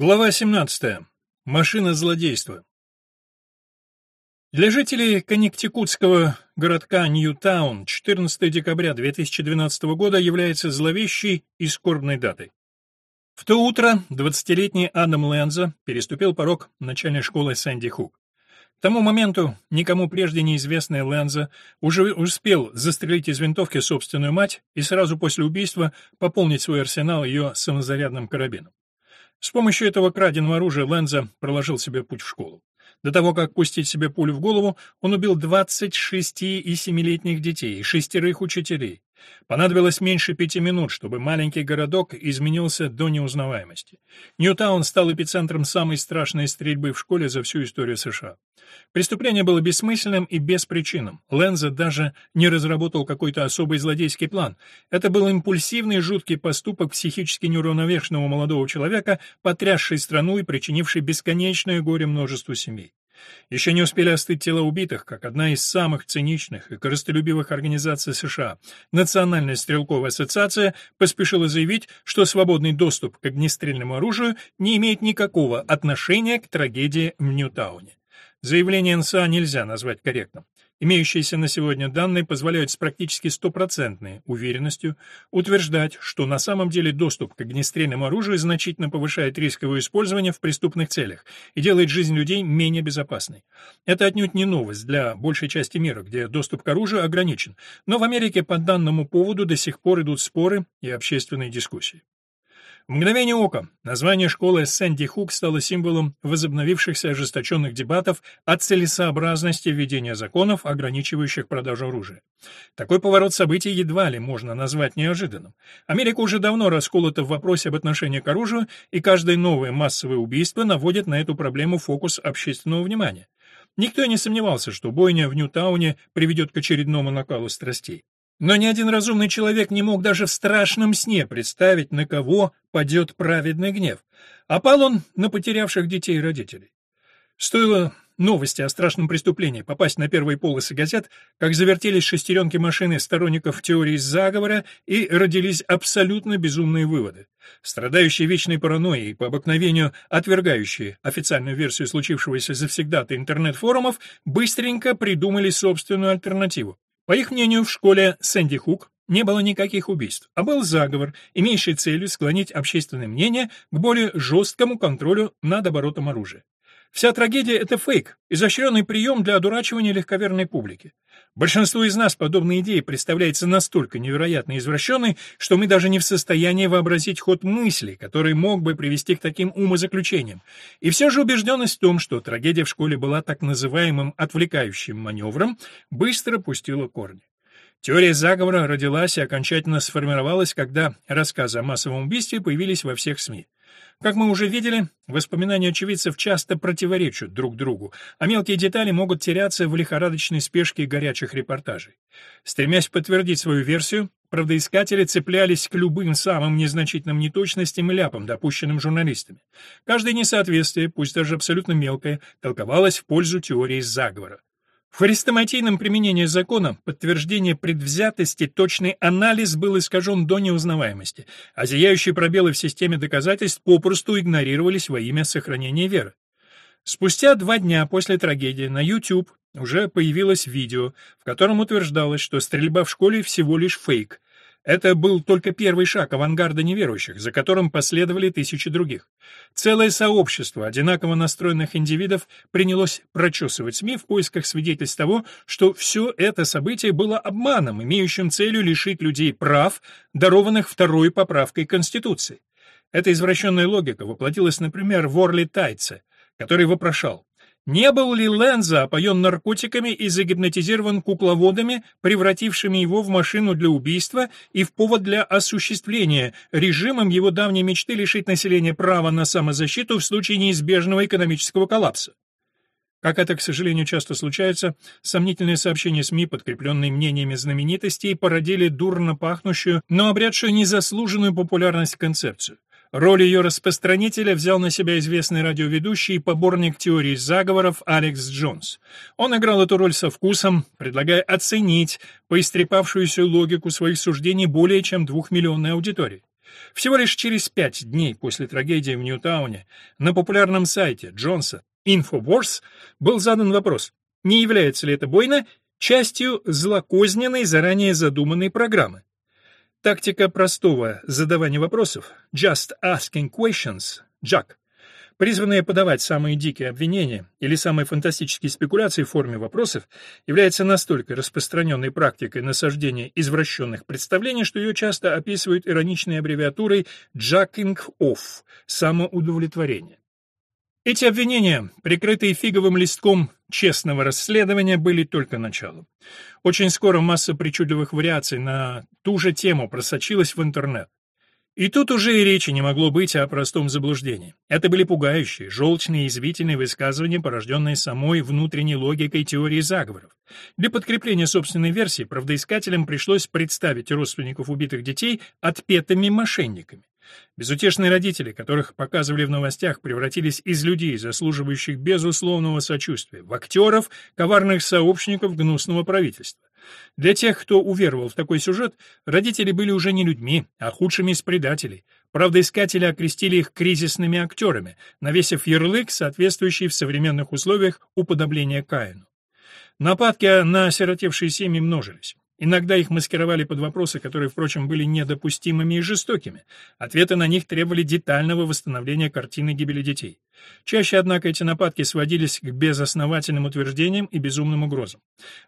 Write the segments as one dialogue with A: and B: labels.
A: Глава 17. Машина злодейства. Для жителей коннектикутского городка Ньютаун 14 декабря 2012 года является зловещей и скорбной датой. В то утро 20-летний Адам Лэнза переступил порог начальной школы Сэнди Хук. К тому моменту никому прежде неизвестный Лэнза уже успел застрелить из винтовки собственную мать и сразу после убийства пополнить свой арсенал ее самозарядным карабином. С помощью этого краденого оружия Лэнза проложил себе путь в школу. До того, как пустить себе пулю в голову, он убил 26 и 7-летних детей, шестерых учителей. Понадобилось меньше пяти минут, чтобы маленький городок изменился до неузнаваемости. Ньютаун стал эпицентром самой страшной стрельбы в школе за всю историю США. Преступление было бессмысленным и беспричинным. Ленза даже не разработал какой-то особый злодейский план. Это был импульсивный жуткий поступок психически неуравновешенного молодого человека, потрясший страну и причинивший бесконечное горе множеству семей. Еще не успели остыть тела убитых, как одна из самых циничных и корыстолюбивых организаций США, Национальная стрелковая ассоциация, поспешила заявить, что свободный доступ к огнестрельному оружию не имеет никакого отношения к трагедии в Ньютауне. Заявление НСА нельзя назвать корректным. Имеющиеся на сегодня данные позволяют с практически стопроцентной уверенностью утверждать, что на самом деле доступ к огнестрельному оружию значительно повышает риск его использования в преступных целях и делает жизнь людей менее безопасной. Это отнюдь не новость для большей части мира, где доступ к оружию ограничен, но в Америке по данному поводу до сих пор идут споры и общественные дискуссии. В мгновение ока название школы Сэнди Хук стало символом возобновившихся ожесточенных дебатов о целесообразности введения законов, ограничивающих продажу оружия. Такой поворот событий едва ли можно назвать неожиданным. Америка уже давно расколота в вопросе об отношении к оружию, и каждое новое массовое убийство наводит на эту проблему фокус общественного внимания. Никто не сомневался, что бойня в Ньютауне приведет к очередному накалу страстей. Но ни один разумный человек не мог даже в страшном сне представить, на кого падет праведный гнев. Опал он на потерявших детей и родителей. Стоило новости о страшном преступлении попасть на первые полосы газет, как завертелись шестеренки машины сторонников теории заговора и родились абсолютно безумные выводы. Страдающие вечной паранойей по обыкновению отвергающие официальную версию случившегося завсегдата интернет-форумов быстренько придумали собственную альтернативу. По их мнению, в школе Сэнди Хук не было никаких убийств, а был заговор, имеющий целью склонить общественное мнение к более жесткому контролю над оборотом оружия. Вся трагедия — это фейк, изощренный прием для одурачивания легковерной публики. Большинству из нас подобная идея представляется настолько невероятно извращенной, что мы даже не в состоянии вообразить ход мысли, который мог бы привести к таким умозаключениям. И все же убежденность в том, что трагедия в школе была так называемым отвлекающим маневром, быстро пустила корни. Теория заговора родилась и окончательно сформировалась, когда рассказы о массовом убийстве появились во всех СМИ. Как мы уже видели, воспоминания очевидцев часто противоречат друг другу, а мелкие детали могут теряться в лихорадочной спешке горячих репортажей. Стремясь подтвердить свою версию, правдоискатели цеплялись к любым самым незначительным неточностям и ляпам, допущенным журналистами. Каждое несоответствие, пусть даже абсолютно мелкое, толковалось в пользу теории заговора. В хрестоматийном применении закона подтверждение предвзятости точный анализ был искажен до неузнаваемости, а зияющие пробелы в системе доказательств попросту игнорировались во имя сохранения веры. Спустя два дня после трагедии на YouTube уже появилось видео, в котором утверждалось, что стрельба в школе всего лишь фейк, это был только первый шаг авангарда неверующих, за которым последовали тысячи других. Целое сообщество одинаково настроенных индивидов принялось прочесывать СМИ в поисках свидетельств того, что все это событие было обманом, имеющим целью лишить людей прав, дарованных второй поправкой Конституции. Эта извращенная логика воплотилась, например, в Орли Тайце, который вопрошал, не был ли Ленза опоен наркотиками и загипнотизирован кукловодами, превратившими его в машину для убийства и в повод для осуществления режимом его давней мечты лишить населения права на самозащиту в случае неизбежного экономического коллапса? Как это, к сожалению, часто случается, сомнительные сообщения СМИ, подкрепленные мнениями знаменитостей, породили дурно пахнущую, но обрядшую незаслуженную популярность концепцию. Роль ее распространителя взял на себя известный радиоведущий и поборник теории заговоров Алекс Джонс. Он играл эту роль со вкусом, предлагая оценить поистрепавшуюся логику своих суждений более чем двухмиллионной аудитории. Всего лишь через пять дней после трагедии в Ньютауне на популярном сайте Джонса Infowars был задан вопрос, не является ли эта бойня частью злокозненной заранее задуманной программы. Тактика простого задавания вопросов. Just Asking Questions, Джак, призванная подавать самые дикие обвинения или самые фантастические спекуляции в форме вопросов, является настолько распространенной практикой насаждения извращенных представлений, что ее часто описывают ироничной аббревиатурой «jacking off» — самоудовлетворение. Эти обвинения, прикрытые фиговым листком честного расследования, были только началом. Очень скоро масса причудливых вариаций на ту же тему просочилась в интернет. И тут уже и речи не могло быть о простом заблуждении. Это были пугающие, желчные и извительные высказывания, порожденные самой внутренней логикой теории заговоров. Для подкрепления собственной версии правдоискателям пришлось представить родственников убитых детей отпетыми мошенниками. Безутешные родители, которых показывали в новостях, превратились из людей, заслуживающих безусловного сочувствия, в актеров, коварных сообщников гнусного правительства. Для тех, кто уверовал в такой сюжет, родители были уже не людьми, а худшими из предателей. Правдоискатели окрестили их кризисными актерами, навесив ярлык, соответствующий в современных условиях уподобления Каину. Нападки на осиротевшие семьи множились. Иногда их маскировали под вопросы, которые, впрочем, были недопустимыми и жестокими. Ответы на них требовали детального восстановления картины гибели детей. Чаще, однако, эти нападки сводились к безосновательным утверждениям и безумным угрозам.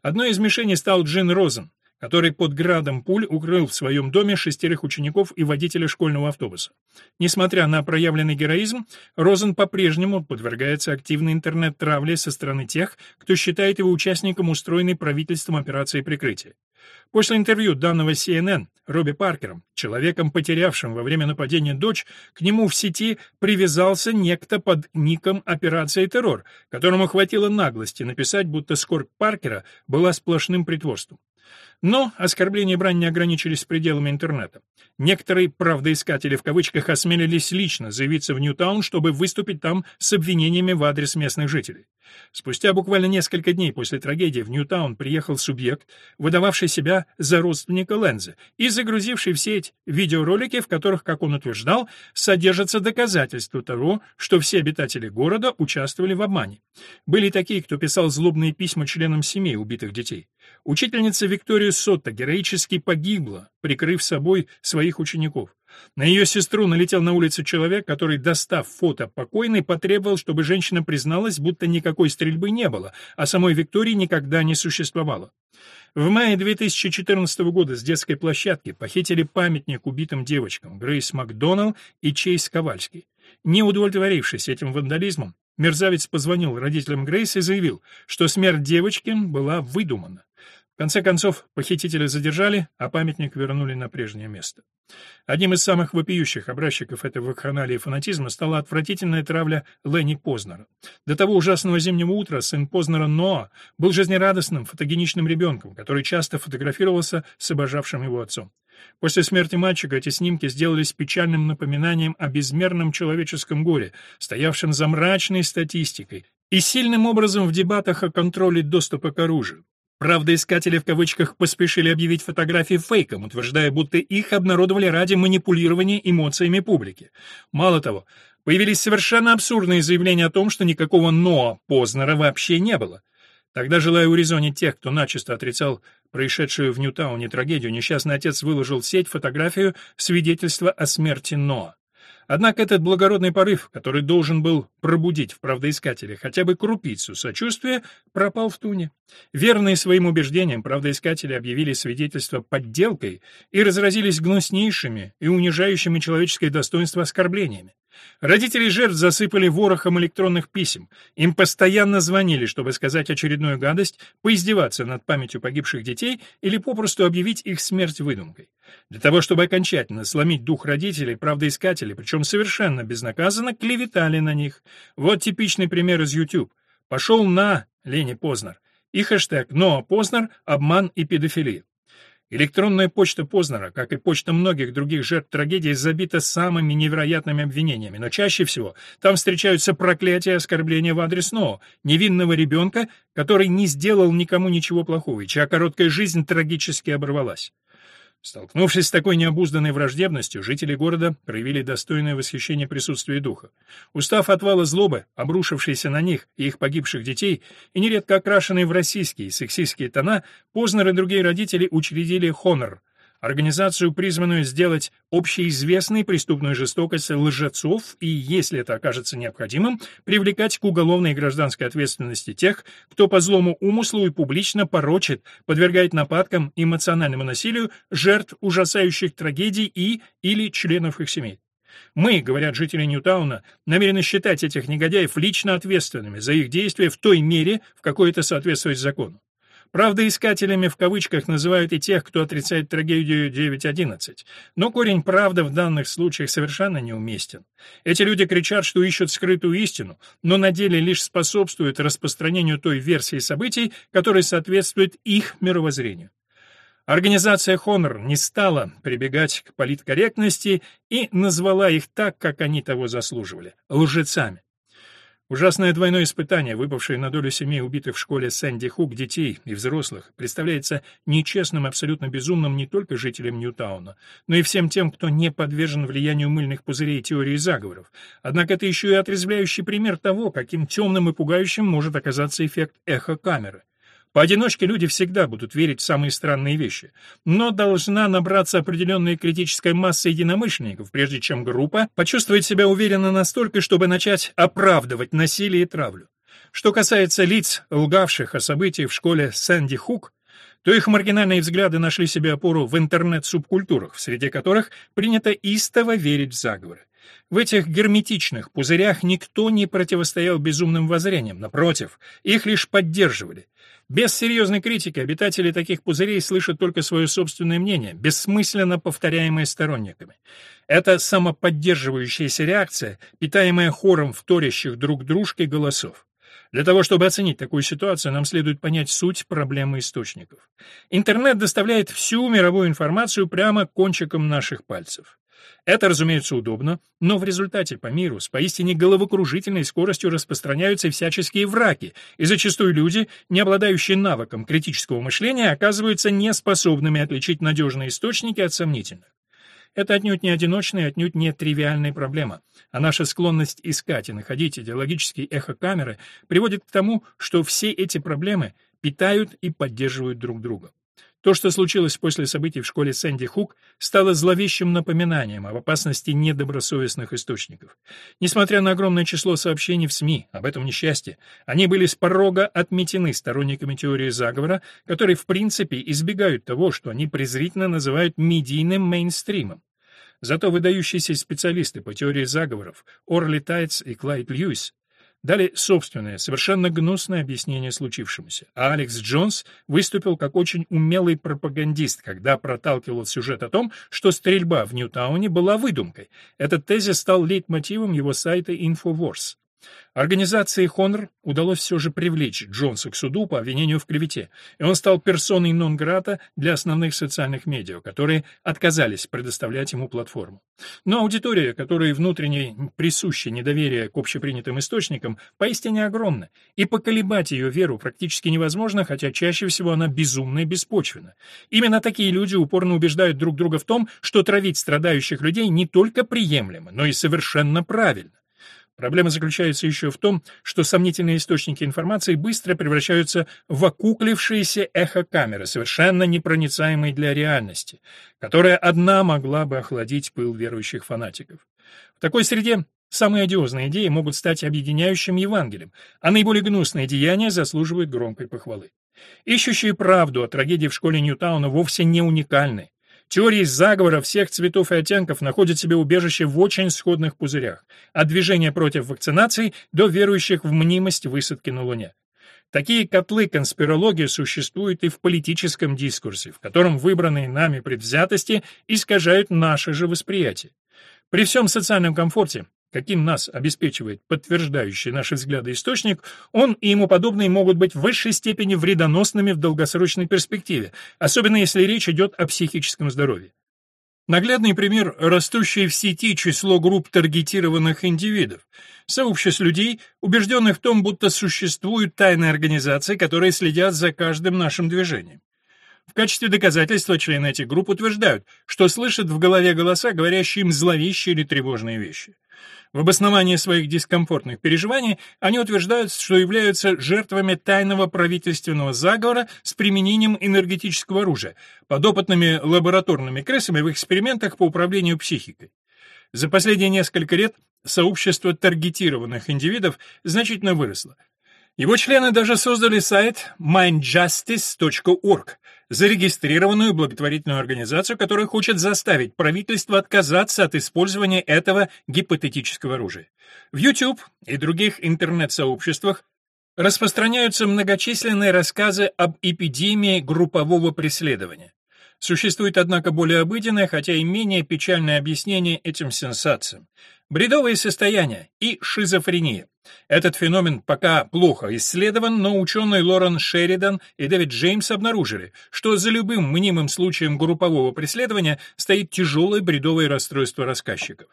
A: Одной из мишеней стал Джин Розен, который под градом пуль укрыл в своем доме шестерых учеников и водителя школьного автобуса. Несмотря на проявленный героизм, Розен по-прежнему подвергается активной интернет-травле со стороны тех, кто считает его участником устроенной правительством операции прикрытия. После интервью данного CNN Робби Паркером, человеком, потерявшим во время нападения дочь, к нему в сети привязался некто под ником «Операция террор», которому хватило наглости написать, будто скорбь Паркера была сплошным притворством. Но оскорбления и брань не ограничились пределами интернета. Некоторые «правдоискатели» в кавычках осмелились лично заявиться в Ньютаун, чтобы выступить там с обвинениями в адрес местных жителей. Спустя буквально несколько дней после трагедии в Ньютаун приехал субъект, выдававший себя за родственника Ленза и загрузивший в сеть видеоролики, в которых, как он утверждал, содержатся доказательства того, что все обитатели города участвовали в обмане. Были такие, кто писал злобные письма членам семей убитых детей. Учительница Виктория Сотта героически погибла, прикрыв собой своих учеников. На ее сестру налетел на улице человек, который, достав фото покойной, потребовал, чтобы женщина призналась, будто никакой стрельбы не было, а самой Виктории никогда не существовало. В мае 2014 года с детской площадки похитили памятник убитым девочкам Грейс Макдоналл и Чейз Ковальский. Не удовлетворившись этим вандализмом, мерзавец позвонил родителям Грейс и заявил, что смерть девочки была выдумана конце концов, похитителя задержали, а памятник вернули на прежнее место. Одним из самых вопиющих образчиков этого вакханалии фанатизма стала отвратительная травля Ленни Познера. До того ужасного зимнего утра сын Познера Ноа был жизнерадостным, фотогеничным ребенком, который часто фотографировался с обожавшим его отцом. После смерти мальчика эти снимки сделались печальным напоминанием о безмерном человеческом горе, стоявшем за мрачной статистикой, и сильным образом в дебатах о контроле доступа к оружию. Правда, искатели в кавычках поспешили объявить фотографии фейком, утверждая, будто их обнародовали ради манипулирования эмоциями публики. Мало того, появились совершенно абсурдные заявления о том, что никакого «но» Познера вообще не было. Тогда, желая урезонить тех, кто начисто отрицал происшедшую в Ньютауне трагедию, несчастный отец выложил в сеть фотографию свидетельства о смерти Ноа. Однако этот благородный порыв, который должен был пробудить в правдоискателе хотя бы крупицу сочувствия, пропал в туне. Верные своим убеждениям, правдоискатели объявили свидетельство подделкой и разразились гнуснейшими и унижающими человеческое достоинство оскорблениями. Родители жертв засыпали ворохом электронных писем. Им постоянно звонили, чтобы сказать очередную гадость, поиздеваться над памятью погибших детей или попросту объявить их смерть выдумкой. Для того, чтобы окончательно сломить дух родителей, правдоискателей, причем совершенно безнаказанно, клеветали на них. Вот типичный пример из YouTube. Пошел на Лени Познер и хэштег «Ноа Познер. Обман и педофилия». Электронная почта Познера, как и почта многих других жертв трагедии, забита самыми невероятными обвинениями, но чаще всего там встречаются проклятия и оскорбления в адрес Ноа, невинного ребенка, который не сделал никому ничего плохого и чья короткая жизнь трагически оборвалась. Столкнувшись с такой необузданной враждебностью, жители города проявили достойное восхищение присутствия духа. Устав от вала злобы, обрушившейся на них и их погибших детей, и нередко окрашенные в российские и сексистские тона, Познер и другие родители учредили «Хонор», организацию, призванную сделать общеизвестной преступную жестокость лжецов и, если это окажется необходимым, привлекать к уголовной и гражданской ответственности тех, кто по злому умыслу и публично порочит, подвергает нападкам и эмоциональному насилию жертв ужасающих трагедий и или членов их семей. Мы, говорят жители Ньютауна, намерены считать этих негодяев лично ответственными за их действия в той мере, в какой это соответствует закону. Правда, искателями в кавычках называют и тех, кто отрицает трагедию 9.11. Но корень правды в данных случаях совершенно неуместен. Эти люди кричат, что ищут скрытую истину, но на деле лишь способствуют распространению той версии событий, которая соответствует их мировоззрению. Организация Honor не стала прибегать к политкорректности и назвала их так, как они того заслуживали – лжецами. Ужасное двойное испытание, выпавшее на долю семей убитых в школе Сэнди Хук детей и взрослых, представляется нечестным абсолютно безумным не только жителям Ньютауна, но и всем тем, кто не подвержен влиянию мыльных пузырей теории заговоров. Однако это еще и отрезвляющий пример того, каким темным и пугающим может оказаться эффект эхо-камеры. Поодиночке люди всегда будут верить в самые странные вещи, но должна набраться определенная критическая масса единомышленников, прежде чем группа почувствует себя уверенно настолько, чтобы начать оправдывать насилие и травлю. Что касается лиц, лгавших о событиях в школе Сэнди Хук, то их маргинальные взгляды нашли себе опору в интернет-субкультурах, среди которых принято истово верить в заговоры. В этих герметичных пузырях никто не противостоял безумным воззрениям, напротив, их лишь поддерживали. Без серьезной критики обитатели таких пузырей слышат только свое собственное мнение, бессмысленно повторяемое сторонниками. Это самоподдерживающаяся реакция, питаемая хором вторящих друг дружке голосов. Для того, чтобы оценить такую ситуацию, нам следует понять суть проблемы источников. Интернет доставляет всю мировую информацию прямо кончиком наших пальцев. Это, разумеется, удобно, но в результате по миру с поистине головокружительной скоростью распространяются всяческие враки, и зачастую люди, не обладающие навыком критического мышления, оказываются неспособными отличить надежные источники от сомнительных. Это отнюдь не одиночная, отнюдь не тривиальная проблема, а наша склонность искать и находить идеологические эхокамеры приводит к тому, что все эти проблемы питают и поддерживают друг друга. То, что случилось после событий в школе Сэнди Хук, стало зловещим напоминанием об опасности недобросовестных источников. Несмотря на огромное число сообщений в СМИ об этом несчастье, они были с порога отметены сторонниками теории заговора, которые в принципе избегают того, что они презрительно называют медийным мейнстримом. Зато выдающиеся специалисты по теории заговоров Орли Тайтс и Клайд Льюис дали собственное, совершенно гнусное объяснение случившемуся. А Алекс Джонс выступил как очень умелый пропагандист, когда проталкивал сюжет о том, что стрельба в Ньютауне была выдумкой. Этот тезис стал лейтмотивом его сайта InfoWars. Организации Хонор удалось все же привлечь Джонса к суду по обвинению в клевете, и он стал персоной нон-грата для основных социальных медиа, которые отказались предоставлять ему платформу. Но аудитория, которой внутренне присуще недоверие к общепринятым источникам, поистине огромна, и поколебать ее веру практически невозможно, хотя чаще всего она безумна и беспочвенна. Именно такие люди упорно убеждают друг друга в том, что травить страдающих людей не только приемлемо, но и совершенно правильно. Проблема заключается еще в том, что сомнительные источники информации быстро превращаются в окуклившиеся эхокамеры, совершенно непроницаемые для реальности, которая одна могла бы охладить пыл верующих фанатиков. В такой среде самые одиозные идеи могут стать объединяющим Евангелием, а наиболее гнусные деяния заслуживают громкой похвалы. Ищущие правду о трагедии в школе Ньютауна вовсе не уникальны. Теории заговора всех цветов и оттенков находят себе убежище в очень сходных пузырях, от движения против вакцинации до верующих в мнимость высадки на Луне. Такие котлы конспирологии существуют и в политическом дискурсе, в котором выбранные нами предвзятости искажают наше же восприятие. При всем социальном комфорте каким нас обеспечивает подтверждающий наши взгляды источник, он и ему подобные могут быть в высшей степени вредоносными в долгосрочной перспективе, особенно если речь идет о психическом здоровье. Наглядный пример – растущее в сети число групп таргетированных индивидов, сообществ людей, убежденных в том, будто существуют тайные организации, которые следят за каждым нашим движением. В качестве доказательства члены этих групп утверждают, что слышат в голове голоса, говорящие им зловещие или тревожные вещи. В обосновании своих дискомфортных переживаний они утверждают, что являются жертвами тайного правительственного заговора с применением энергетического оружия, подопытными лабораторными крысами в экспериментах по управлению психикой. За последние несколько лет сообщество таргетированных индивидов значительно выросло. Его члены даже создали сайт mindjustice.org, зарегистрированную благотворительную организацию, которая хочет заставить правительство отказаться от использования этого гипотетического оружия. В YouTube и других интернет-сообществах распространяются многочисленные рассказы об эпидемии группового преследования. Существует, однако, более обыденное, хотя и менее печальное объяснение этим сенсациям. Бредовые состояния и шизофрения. Этот феномен пока плохо исследован, но ученые Лорен Шеридан и Дэвид Джеймс обнаружили, что за любым мнимым случаем группового преследования стоит тяжелое бредовое расстройство рассказчиков.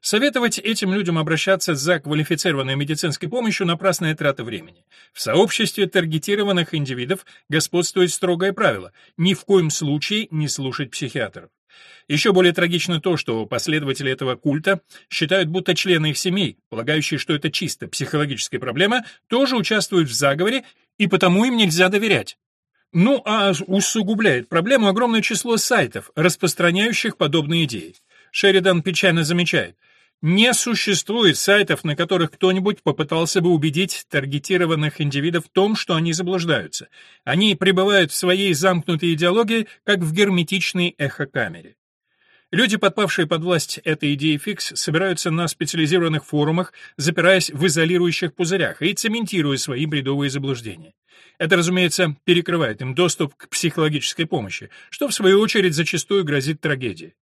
A: Советовать этим людям обращаться за квалифицированной медицинской помощью – напрасная трата времени. В сообществе таргетированных индивидов господствует строгое правило – ни в коем случае не слушать психиатров. Еще более трагично то, что последователи этого культа считают, будто члены их семей, полагающие, что это чисто психологическая проблема, тоже участвуют в заговоре, и потому им нельзя доверять. Ну, а усугубляет проблему огромное число сайтов, распространяющих подобные идеи. Шеридан печально замечает, не существует сайтов, на которых кто-нибудь попытался бы убедить таргетированных индивидов в том, что они заблуждаются. Они пребывают в своей замкнутой идеологии, как в герметичной эхокамере. Люди, подпавшие под власть этой идеи фикс, собираются на специализированных форумах, запираясь в изолирующих пузырях и цементируя свои бредовые заблуждения. Это, разумеется, перекрывает им доступ к психологической помощи, что, в свою очередь, зачастую грозит трагедией.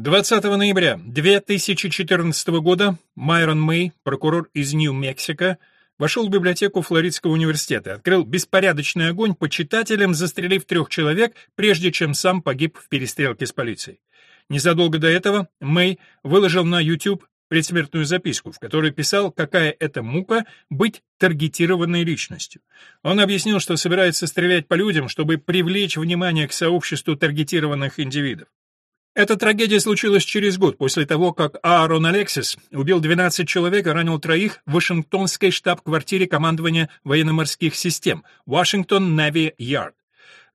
A: 20 ноября 2014 года Майрон Мэй, прокурор из Нью-Мексико, вошел в библиотеку Флоридского университета, открыл беспорядочный огонь по читателям, застрелив трех человек, прежде чем сам погиб в перестрелке с полицией. Незадолго до этого Мэй выложил на YouTube предсмертную записку, в которой писал, какая это мука быть таргетированной личностью. Он объяснил, что собирается стрелять по людям, чтобы привлечь внимание к сообществу таргетированных индивидов. Эта трагедия случилась через год после того, как Аарон Алексис убил 12 человек и ранил троих в Вашингтонской штаб-квартире командования военно-морских систем Washington Navy Yard.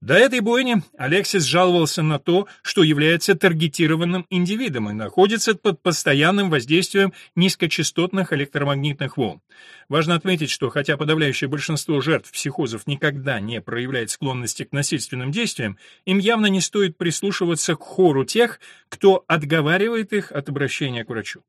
A: До этой бойни Алексис жаловался на то, что является таргетированным индивидом и находится под постоянным воздействием низкочастотных электромагнитных волн. Важно отметить, что хотя подавляющее большинство жертв психозов никогда не проявляет склонности к насильственным действиям, им явно не стоит прислушиваться к хору тех, кто отговаривает их от обращения к врачу.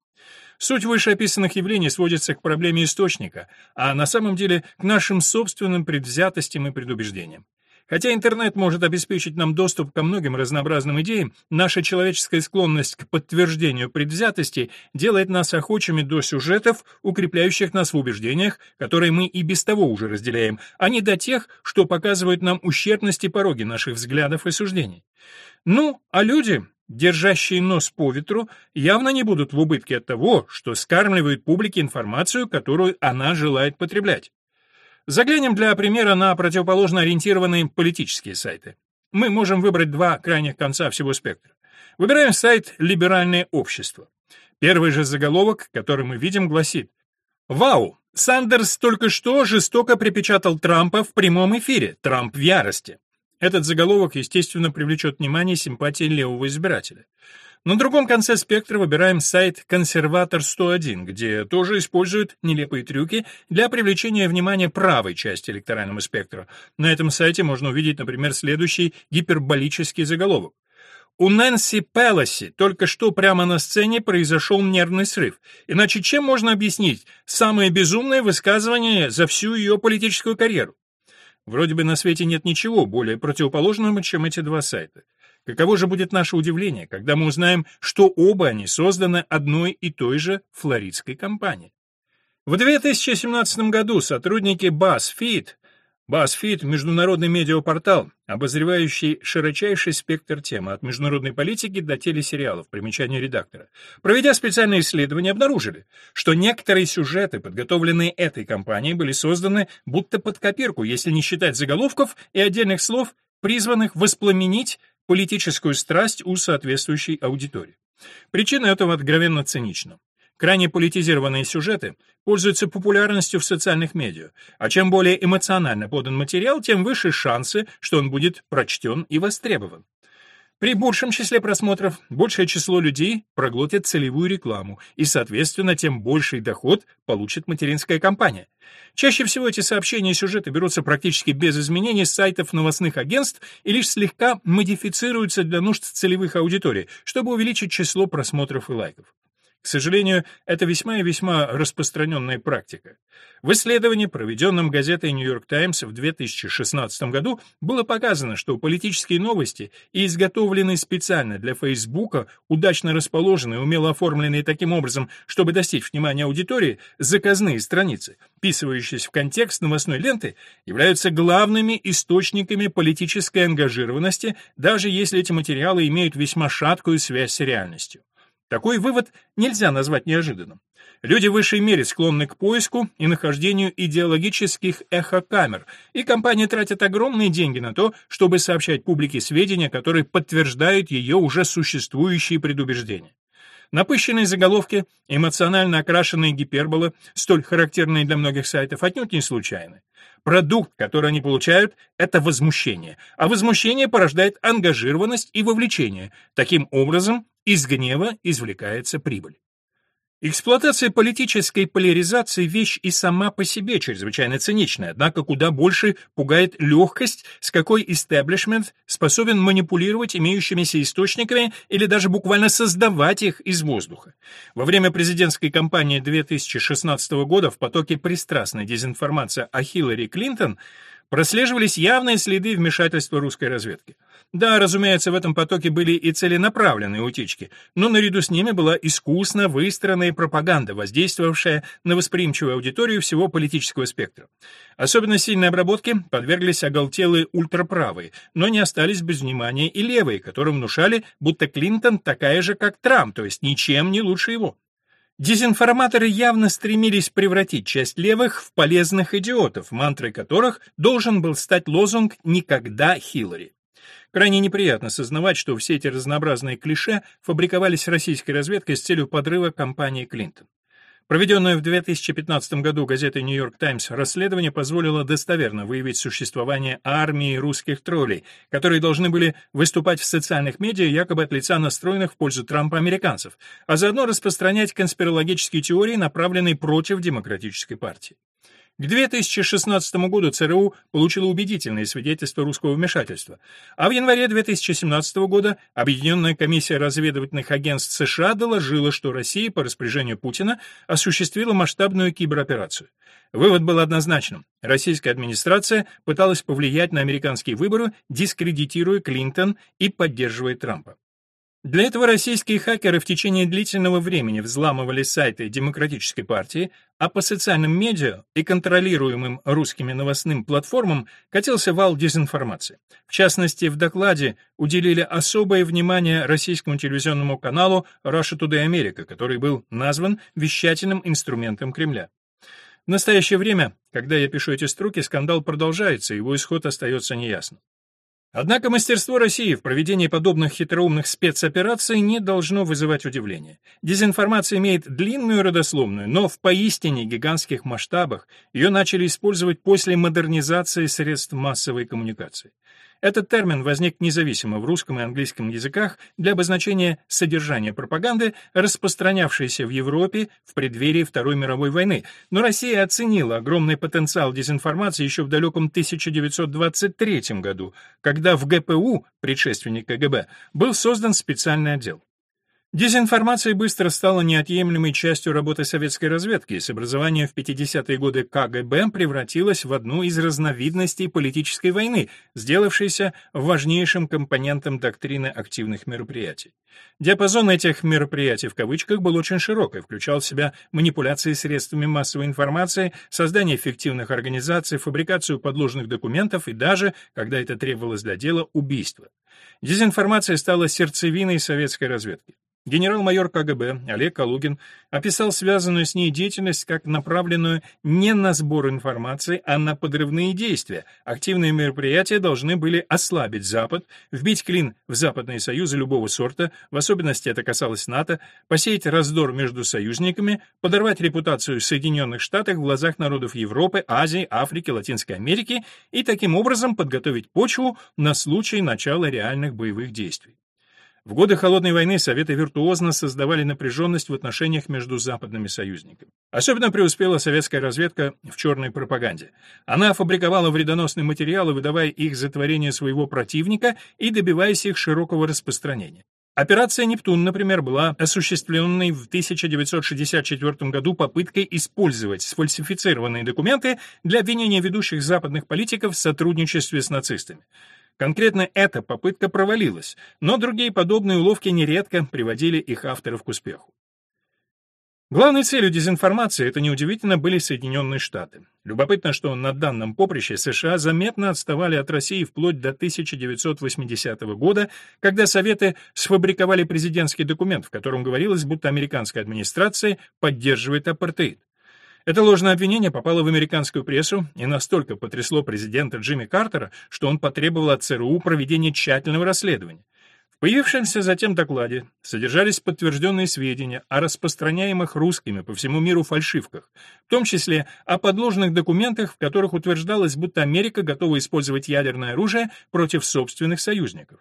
A: Суть вышеописанных явлений сводится к проблеме источника, а на самом деле к нашим собственным предвзятостям и предубеждениям. Хотя интернет может обеспечить нам доступ ко многим разнообразным идеям, наша человеческая склонность к подтверждению предвзятости делает нас охочими до сюжетов, укрепляющих нас в убеждениях, которые мы и без того уже разделяем, а не до тех, что показывают нам ущербности пороги наших взглядов и суждений. Ну, а люди, держащие нос по ветру, явно не будут в убытке от того, что скармливают публике информацию, которую она желает потреблять. Заглянем для примера на противоположно ориентированные политические сайты. Мы можем выбрать два крайних конца всего спектра. Выбираем сайт «Либеральное общество». Первый же заголовок, который мы видим, гласит «Вау! Сандерс только что жестоко припечатал Трампа в прямом эфире. Трамп в ярости». Этот заголовок, естественно, привлечет внимание симпатии левого избирателя. На другом конце спектра выбираем сайт «Консерватор 101», где тоже используют нелепые трюки для привлечения внимания правой части электорального спектра. На этом сайте можно увидеть, например, следующий гиперболический заголовок. У Нэнси Пелоси только что прямо на сцене произошел нервный срыв. Иначе чем можно объяснить самое безумное высказывание за всю ее политическую карьеру? Вроде бы на свете нет ничего более противоположного, чем эти два сайта. Каково же будет наше удивление, когда мы узнаем, что оба они созданы одной и той же флоридской компанией. В 2017 году сотрудники BuzzFeed BuzzFeed — международный медиапортал, обозревающий широчайший спектр тем, от международной политики до телесериалов, примечания редактора. Проведя специальное исследование, обнаружили, что некоторые сюжеты, подготовленные этой компанией, были созданы будто под копирку, если не считать заголовков и отдельных слов, призванных воспламенить политическую страсть у соответствующей аудитории. Причина этого откровенно цинична. Крайне политизированные сюжеты пользуются популярностью в социальных медиа, а чем более эмоционально подан материал, тем выше шансы, что он будет прочтен и востребован. При большем числе просмотров большее число людей проглотит целевую рекламу, и, соответственно, тем больший доход получит материнская компания. Чаще всего эти сообщения и сюжеты берутся практически без изменений с сайтов новостных агентств и лишь слегка модифицируются для нужд целевых аудиторий, чтобы увеличить число просмотров и лайков. К сожалению, это весьма и весьма распространенная практика. В исследовании, проведенном газетой «Нью-Йорк Таймс» в 2016 году, было показано, что политические новости и изготовленные специально для Фейсбука, удачно расположенные, умело оформленные таким образом, чтобы достичь внимания аудитории, заказные страницы, вписывающиеся в контекст новостной ленты, являются главными источниками политической ангажированности, даже если эти материалы имеют весьма шаткую связь с реальностью. Такой вывод нельзя назвать неожиданным. Люди в высшей мере склонны к поиску и нахождению идеологических эхокамер, и компании тратят огромные деньги на то, чтобы сообщать публике сведения, которые подтверждают ее уже существующие предубеждения. Напыщенные заголовки, эмоционально окрашенные гиперболы, столь характерные для многих сайтов, отнюдь не случайны. Продукт, который они получают, это возмущение, а возмущение порождает ангажированность и вовлечение. Таким образом, из гнева извлекается прибыль. Эксплуатация политической поляризации – вещь и сама по себе чрезвычайно циничная, однако куда больше пугает легкость, с какой истеблишмент способен манипулировать имеющимися источниками или даже буквально создавать их из воздуха. Во время президентской кампании 2016 года в потоке пристрастной дезинформации о Хиллари Клинтон прослеживались явные следы вмешательства русской разведки. Да, разумеется, в этом потоке были и целенаправленные утечки, но наряду с ними была искусно выстроенная пропаганда, воздействовавшая на восприимчивую аудиторию всего политического спектра. Особенно сильной обработке подверглись оголтелые ультраправые, но не остались без внимания и левые, которым внушали, будто Клинтон такая же, как Трамп, то есть ничем не лучше его. Дезинформаторы явно стремились превратить часть левых в полезных идиотов, мантрой которых должен был стать лозунг «Никогда Хиллари». Крайне неприятно сознавать, что все эти разнообразные клише фабриковались российской разведкой с целью подрыва кампании Клинтон. Проведенное в 2015 году газетой «Нью-Йорк Таймс» расследование позволило достоверно выявить существование армии русских троллей, которые должны были выступать в социальных медиа якобы от лица настроенных в пользу Трампа американцев, а заодно распространять конспирологические теории, направленные против демократической партии. К 2016 году ЦРУ получило убедительные свидетельства русского вмешательства, а в январе 2017 года Объединенная комиссия разведывательных агентств США доложила, что Россия по распоряжению Путина осуществила масштабную кибероперацию. Вывод был однозначным. Российская администрация пыталась повлиять на американские выборы, дискредитируя Клинтон и поддерживая Трампа. Для этого российские хакеры в течение длительного времени взламывали сайты Демократической партии, а по социальным медиа и контролируемым русскими новостным платформам катился вал дезинформации. В частности, в докладе уделили особое внимание российскому телевизионному каналу Russia Today America, который был назван вещательным инструментом Кремля. В настоящее время, когда я пишу эти строки, скандал продолжается, его исход остается неясным. Однако мастерство России в проведении подобных хитроумных спецопераций не должно вызывать удивления. Дезинформация имеет длинную родословную, но в поистине гигантских масштабах ее начали использовать после модернизации средств массовой коммуникации. Этот термин возник независимо в русском и английском языках для обозначения содержания пропаганды, распространявшейся в Европе в преддверии Второй мировой войны, но Россия оценила огромный потенциал дезинформации еще в далеком 1923 году, когда в ГПУ, предшественник КГБ, был создан специальный отдел. Дезинформация быстро стала неотъемлемой частью работы советской разведки, и с образованием в 50-е годы КГБ превратилась в одну из разновидностей политической войны, сделавшейся важнейшим компонентом доктрины активных мероприятий. Диапазон этих «мероприятий» в кавычках был очень широк и включал в себя манипуляции средствами массовой информации, создание эффективных организаций, фабрикацию подложных документов и даже, когда это требовалось для дела, убийство. Дезинформация стала сердцевиной советской разведки. Генерал-майор КГБ Олег Калугин описал связанную с ней деятельность как направленную не на сбор информации, а на подрывные действия. Активные мероприятия должны были ослабить Запад, вбить клин в западные союзы любого сорта, в особенности это касалось НАТО, посеять раздор между союзниками, подорвать репутацию Соединенных Штатов в глазах народов Европы, Азии, Африки, Латинской Америки и таким образом подготовить почву на случай начала реальных боевых действий. В годы Холодной войны Советы виртуозно создавали напряженность в отношениях между западными союзниками. Особенно преуспела советская разведка в черной пропаганде. Она фабриковала вредоносные материалы, выдавая их за творение своего противника и добиваясь их широкого распространения. Операция «Нептун», например, была осуществленной в 1964 году попыткой использовать сфальсифицированные документы для обвинения ведущих западных политиков в сотрудничестве с нацистами. Конкретно эта попытка провалилась, но другие подобные уловки нередко приводили их авторов к успеху. Главной целью дезинформации, это неудивительно, были Соединенные Штаты. Любопытно, что на данном поприще США заметно отставали от России вплоть до 1980 года, когда Советы сфабриковали президентский документ, в котором говорилось, будто американская администрация поддерживает апартеид. Это ложное обвинение попало в американскую прессу и настолько потрясло президента Джимми Картера, что он потребовал от ЦРУ проведения тщательного расследования. В появившемся затем докладе содержались подтвержденные сведения о распространяемых русскими по всему миру фальшивках, в том числе о подложных документах, в которых утверждалось, будто Америка готова использовать ядерное оружие против собственных союзников.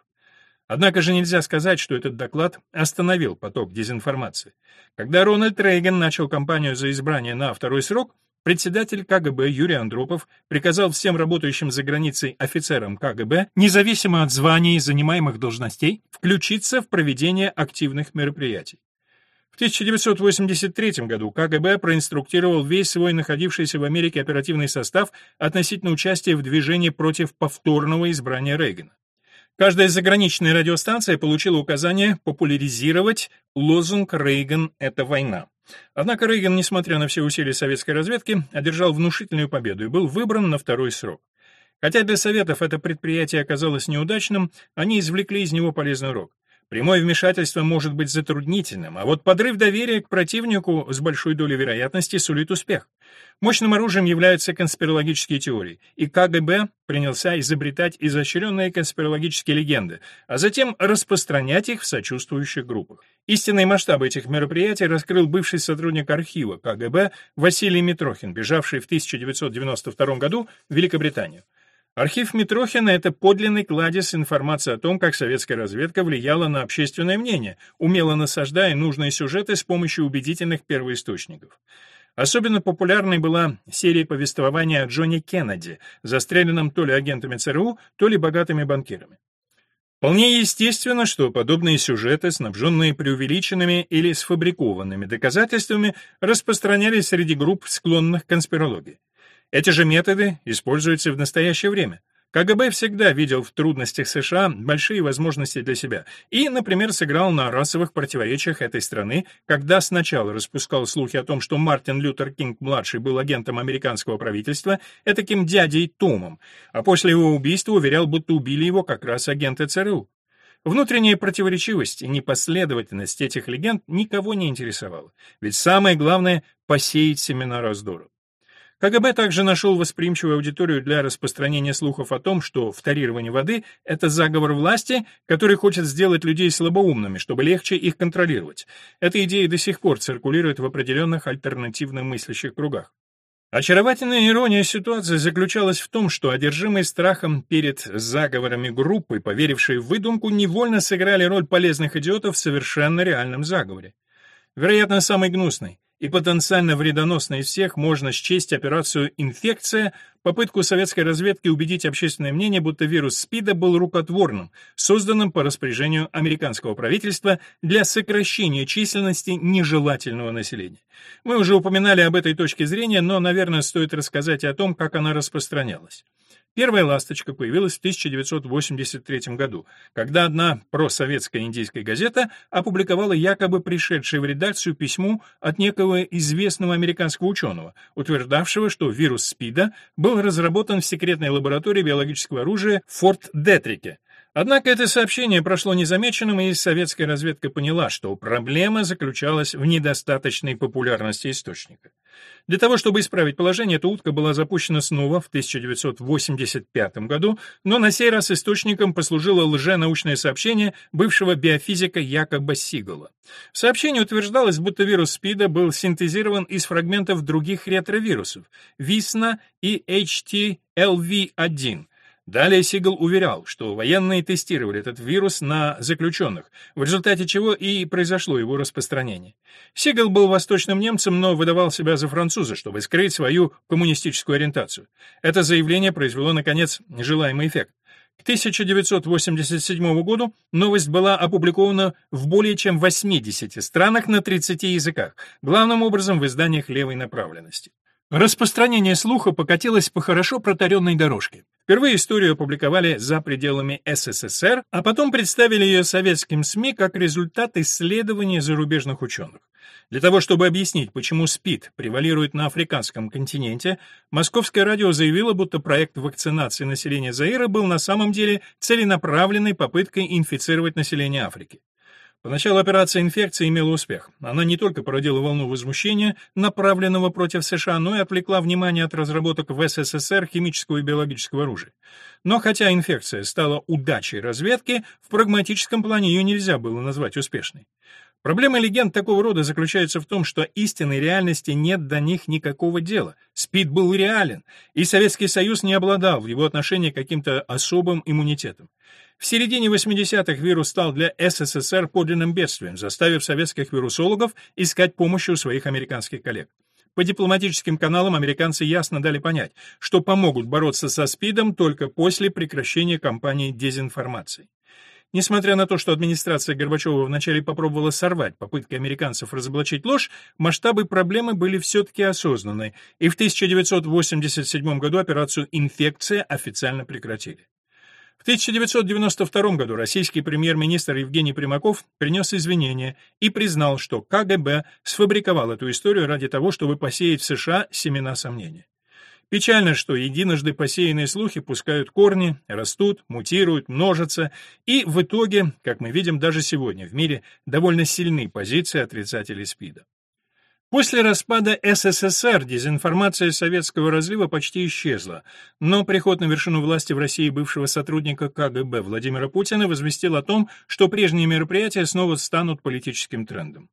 A: Однако же нельзя сказать, что этот доклад остановил поток дезинформации. Когда Рональд Рейган начал кампанию за избрание на второй срок, председатель КГБ Юрий Андропов приказал всем работающим за границей офицерам КГБ, независимо от званий и занимаемых должностей, включиться в проведение активных мероприятий. В 1983 году КГБ проинструктировал весь свой находившийся в Америке оперативный состав относительно участия в движении против повторного избрания Рейгана. Каждая заграничная радиостанция получила указание популяризировать лозунг «Рейган – это война». Однако Рейган, несмотря на все усилия советской разведки, одержал внушительную победу и был выбран на второй срок. Хотя для Советов это предприятие оказалось неудачным, они извлекли из него полезный урок. Прямое вмешательство может быть затруднительным, а вот подрыв доверия к противнику с большой долей вероятности сулит успех. Мощным оружием являются конспирологические теории, и КГБ принялся изобретать изощренные конспирологические легенды, а затем распространять их в сочувствующих группах. Истинные масштабы этих мероприятий раскрыл бывший сотрудник архива КГБ Василий Митрохин, бежавший в 1992 году в Великобританию. Архив Митрохина — это подлинный кладезь информации о том, как советская разведка влияла на общественное мнение, умело насаждая нужные сюжеты с помощью убедительных первоисточников. Особенно популярной была серия повествования о Джонни Кеннеди, застреленном то ли агентами ЦРУ, то ли богатыми банкирами. Вполне естественно, что подобные сюжеты, снабженные преувеличенными или сфабрикованными доказательствами, распространялись среди групп, склонных к конспирологии. Эти же методы используются в настоящее время. КГБ всегда видел в трудностях США большие возможности для себя и, например, сыграл на расовых противоречиях этой страны, когда сначала распускал слухи о том, что Мартин Лютер Кинг-младший был агентом американского правительства, этаким дядей Томом, а после его убийства уверял, будто убили его как раз агенты ЦРУ. Внутренняя противоречивость и непоследовательность этих легенд никого не интересовала, ведь самое главное — посеять семена раздора. КГБ также нашел восприимчивую аудиторию для распространения слухов о том, что вторирование воды — это заговор власти, который хочет сделать людей слабоумными, чтобы легче их контролировать. Эта идея до сих пор циркулирует в определенных альтернативно мыслящих кругах. Очаровательная ирония ситуации заключалась в том, что одержимые страхом перед заговорами группы, поверившие в выдумку, невольно сыграли роль полезных идиотов в совершенно реальном заговоре. Вероятно, самый гнусный и потенциально вредоносной из всех можно счесть операцию «Инфекция», попытку советской разведки убедить общественное мнение, будто вирус СПИДа был рукотворным, созданным по распоряжению американского правительства для сокращения численности нежелательного населения. Мы уже упоминали об этой точке зрения, но, наверное, стоит рассказать о том, как она распространялась. Первая «Ласточка» появилась в 1983 году, когда одна просоветская индийская газета опубликовала якобы пришедшее в редакцию письмо от некого известного американского ученого, утверждавшего, что вирус СПИДа был разработан в секретной лаборатории биологического оружия в Форт Детрике. Однако это сообщение прошло незамеченным, и советская разведка поняла, что проблема заключалась в недостаточной популярности источника. Для того, чтобы исправить положение, эта утка была запущена снова в 1985 году, но на сей раз источником послужило лженаучное сообщение бывшего биофизика Якоба Сигала. В сообщении утверждалось, будто вирус СПИДа был синтезирован из фрагментов других ретровирусов – ВИСНА и HTLV1, Далее Сигал уверял, что военные тестировали этот вирус на заключенных, в результате чего и произошло его распространение. Сигал был восточным немцем, но выдавал себя за француза, чтобы скрыть свою коммунистическую ориентацию. Это заявление произвело, наконец, желаемый эффект. К 1987 году новость была опубликована в более чем 80 странах на 30 языках, главным образом в изданиях левой направленности. Распространение слуха покатилось по хорошо протаренной дорожке. Впервые историю опубликовали за пределами СССР, а потом представили ее советским СМИ как результат исследований зарубежных ученых. Для того, чтобы объяснить, почему СПИД превалирует на африканском континенте, Московское радио заявило, будто проект вакцинации населения Заира был на самом деле целенаправленной попыткой инфицировать население Африки. Поначалу операция инфекции имела успех. Она не только породила волну возмущения, направленного против США, но и отвлекла внимание от разработок в СССР химического и биологического оружия. Но хотя инфекция стала удачей разведки, в прагматическом плане ее нельзя было назвать успешной. Проблема легенд такого рода заключается в том, что истинной реальности нет до них никакого дела. СПИД был реален, и Советский Союз не обладал в его отношении каким-то особым иммунитетом. В середине 80-х вирус стал для СССР подлинным бедствием, заставив советских вирусологов искать помощи у своих американских коллег. По дипломатическим каналам американцы ясно дали понять, что помогут бороться со СПИДом только после прекращения кампании дезинформации. Несмотря на то, что администрация Горбачева вначале попробовала сорвать попытки американцев разоблачить ложь, масштабы проблемы были все-таки осознаны, и в 1987 году операцию «Инфекция» официально прекратили. В 1992 году российский премьер-министр Евгений Примаков принес извинения и признал, что КГБ сфабриковал эту историю ради того, чтобы посеять в США семена сомнения. Печально, что единожды посеянные слухи пускают корни, растут, мутируют, множатся, и в итоге, как мы видим даже сегодня в мире, довольно сильны позиции отрицателей СПИДа. После распада СССР дезинформация советского разлива почти исчезла, но приход на вершину власти в России бывшего сотрудника КГБ Владимира Путина возвестил о том, что прежние мероприятия снова станут политическим трендом.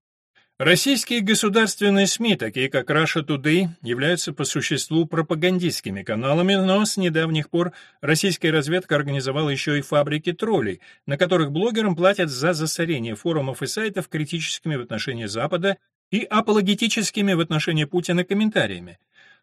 A: Российские государственные СМИ, такие как Russia Today, являются по существу пропагандистскими каналами, но с недавних пор российская разведка организовала еще и фабрики троллей, на которых блогерам платят за засорение форумов и сайтов критическими в отношении Запада и апологетическими в отношении Путина комментариями,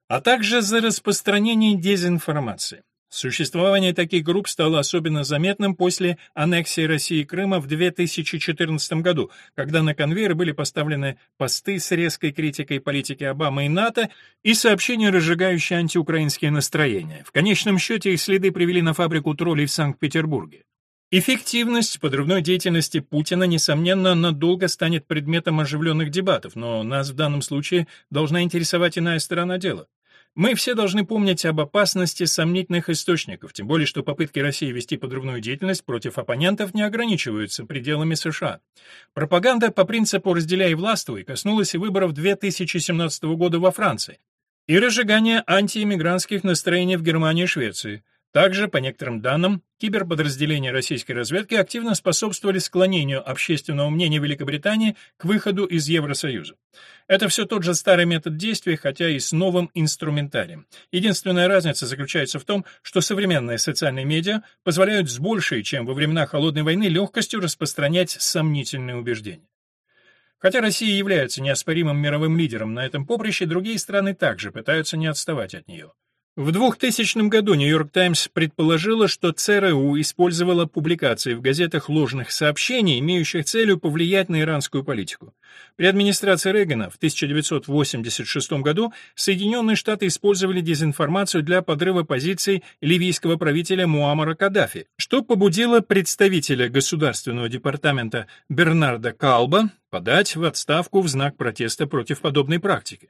A: а также за распространение дезинформации. Существование таких групп стало особенно заметным после аннексии России Крыма в 2014 году, когда на конвейер были поставлены посты с резкой критикой политики Обамы и НАТО и сообщения, разжигающие антиукраинские настроения. В конечном счете их следы привели на фабрику троллей в Санкт-Петербурге. Эффективность подрывной деятельности Путина, несомненно, надолго станет предметом оживленных дебатов, но нас в данном случае должна интересовать иная сторона дела. Мы все должны помнить об опасности сомнительных источников, тем более что попытки России вести подрывную деятельность против оппонентов не ограничиваются пределами США. Пропаганда по принципу «разделяй и властвуй» коснулась и выборов 2017 года во Франции, и разжигания антииммигрантских настроений в Германии и Швеции – также, по некоторым данным, киберподразделения российской разведки активно способствовали склонению общественного мнения Великобритании к выходу из Евросоюза. Это все тот же старый метод действия, хотя и с новым инструментарием. Единственная разница заключается в том, что современные социальные медиа позволяют с большей, чем во времена Холодной войны, легкостью распространять сомнительные убеждения. Хотя Россия является неоспоримым мировым лидером на этом поприще, другие страны также пытаются не отставать от нее. В 2000 году «Нью-Йорк Таймс» предположила, что ЦРУ использовала публикации в газетах ложных сообщений, имеющих целью повлиять на иранскую политику. При администрации Рейгана в 1986 году Соединенные Штаты использовали дезинформацию для подрыва позиций ливийского правителя Муаммара Каддафи, что побудило представителя Государственного департамента Бернарда Калба подать в отставку в знак протеста против подобной практики.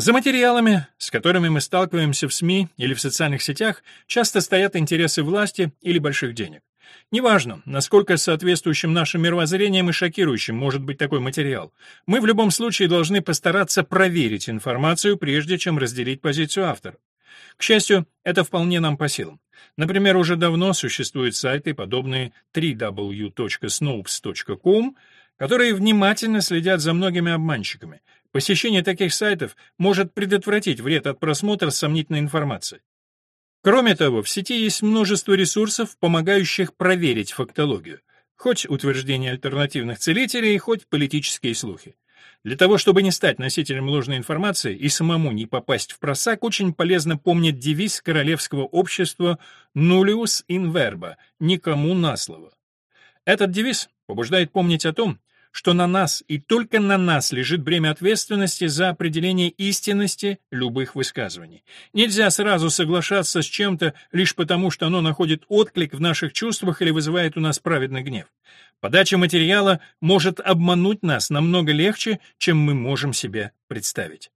A: За материалами, с которыми мы сталкиваемся в СМИ или в социальных сетях, часто стоят интересы власти или больших денег. Неважно, насколько соответствующим нашим мировоззрением и шокирующим может быть такой материал. Мы в любом случае должны постараться проверить информацию, прежде чем разделить позицию автора. К счастью, это вполне нам по силам. Например, уже давно существуют сайты, подобные www.snopes.com, которые внимательно следят за многими обманщиками. Посещение таких сайтов может предотвратить вред от просмотра сомнительной информации. Кроме того, в сети есть множество ресурсов, помогающих проверить фактологию, хоть утверждения альтернативных целителей, хоть политические слухи. Для того, чтобы не стать носителем ложной информации и самому не попасть в просак, очень полезно помнить девиз королевского общества «nullius in verba» — «никому на слово». Этот девиз побуждает помнить о том, что на нас и только на нас лежит бремя ответственности за определение истинности любых высказываний. Нельзя сразу соглашаться с чем-то лишь потому, что оно находит отклик в наших чувствах или вызывает у нас праведный гнев. Подача материала может обмануть нас намного легче, чем мы можем себе представить.